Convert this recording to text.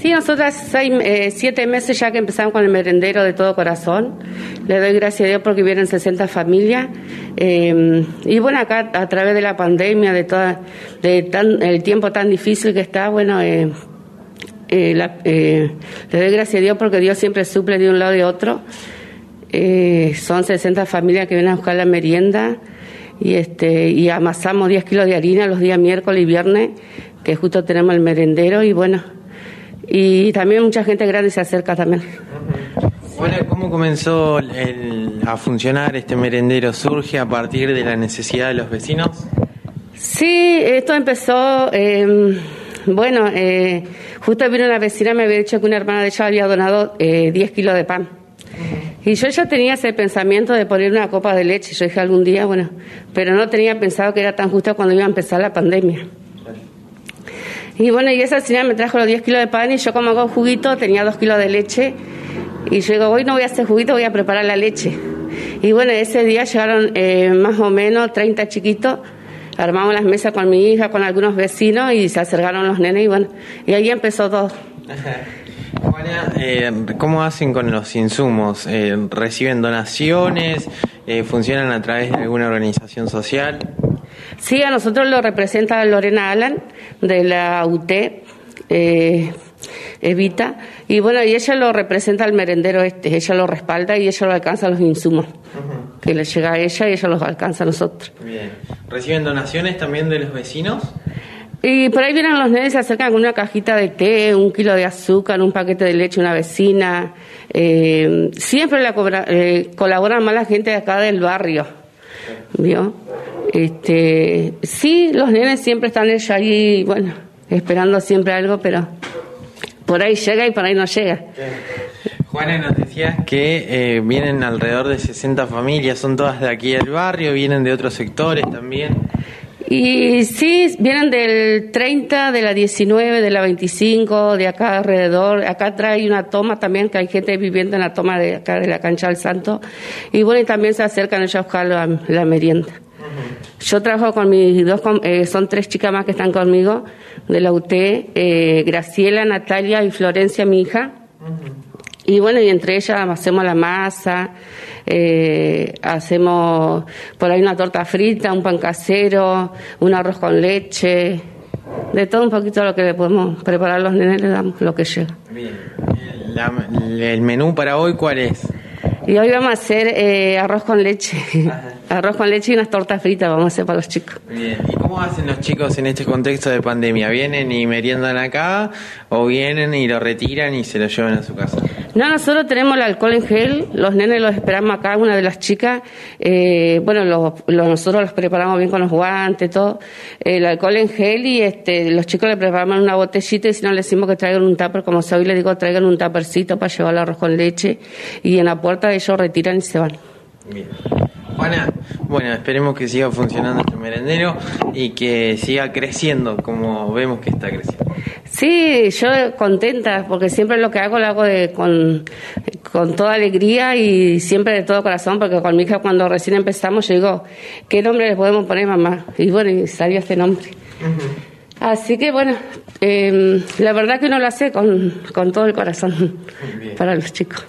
Sí, nosotras seis, eh, siete meses ya que empezamos con el merendero de todo corazón. Le doy gracias a Dios porque vienen 60 familias. Eh, y bueno, acá a través de la pandemia, de toda, de tan, el tiempo tan difícil que está, bueno, eh, eh, la, eh, le doy gracias a Dios porque Dios siempre suple de un lado y de otro. Son 60 familias que vienen a buscar la merienda y este y amasamos 10 kilos de harina los días miércoles y viernes, que justo tenemos el merendero y bueno, y también mucha gente grande se acerca también. Bueno, ¿cómo comenzó el- a funcionar este merendero? ¿Surge a partir de la necesidad de los vecinos? Sí, esto empezó, eh, bueno, eh, justo vino una vecina, me había dicho que una hermana de ella había donado eh, 10 kilos de pan. Y yo ya tenía ese pensamiento de poner una copa de leche, yo dije algún día, bueno, pero no tenía pensado que era tan justo cuando iba a empezar la pandemia. Y bueno, y esa señora me trajo los 10 kilos de pan y yo como hago juguito tenía 2 kilos de leche. Y yo digo, hoy no voy a hacer juguito, voy a preparar la leche. Y bueno, ese día llegaron eh, más o menos 30 chiquitos, armamos las mesas con mi hija, con algunos vecinos y se acercaron los nenes y bueno, y ahí empezó todo. Juana, eh, ¿cómo hacen con los insumos? Eh, ¿Reciben donaciones? Eh, ¿Funcionan a través de alguna organización social? Sí, a nosotros lo representa Lorena Alan de la UT, eh, Evita, y bueno, y ella lo representa al merendero este, ella lo respalda y ella lo alcanza los insumos, que le llega a ella y ella los alcanza a nosotros. Bien. ¿Reciben donaciones también de los vecinos? Y por ahí vienen los nenes se acercan con una cajita de té, un kilo de azúcar, un paquete de leche, una vecina. Eh, siempre la cobra- eh, colaboran más la gente de acá del barrio. ¿Vio? Este, sí, los nenes siempre están ellos ahí, bueno, esperando siempre algo, pero por ahí llega y por ahí no llega. Juana, nos decías que eh, vienen alrededor de 60 familias, son todas de aquí del barrio, vienen de otros sectores también. Y sí, vienen del 30, de la 19, de la 25, de acá alrededor. Acá trae una toma también, que hay gente viviendo en la toma de acá de la cancha del Santo. Y bueno, y también se acercan ellos a buscar la, la merienda. Yo trabajo con mis dos, eh, son tres chicas más que están conmigo de la UT, eh, Graciela, Natalia y Florencia, mi hija. Y bueno, y entre ellas hacemos la masa, eh, hacemos por ahí una torta frita, un pan casero, un arroz con leche, de todo un poquito lo que le podemos preparar los nenes, le damos lo que llega. ¿El menú para hoy cuál es? Y hoy vamos a hacer eh, arroz con leche, arroz con leche y unas tortas fritas vamos a hacer para los chicos. Bien. ¿Y cómo hacen los chicos en este contexto de pandemia? ¿Vienen y meriendan acá o vienen y lo retiran y se lo llevan a su casa? No, nosotros tenemos el alcohol en gel, los nenes los esperamos acá, una de las chicas, eh, bueno, los- los- nosotros los preparamos bien con los guantes, todo, el alcohol en gel y este, los chicos le preparamos una botellita y si no le decimos que traigan un tupper, como hoy le digo, traigan un tuppercito para llevar el arroz con leche y en la puerta ellos retiran y se van. Bien. Juana, bueno, esperemos que siga funcionando este merendero y que siga creciendo como vemos que está creciendo. Sí, yo contenta, porque siempre lo que hago lo hago de, con, con toda alegría y siempre de todo corazón, porque con mi hija cuando recién empezamos yo digo, ¿qué nombre le podemos poner mamá? Y bueno, y salió este nombre. Así que bueno, eh, la verdad que uno lo hace con, con todo el corazón para los chicos.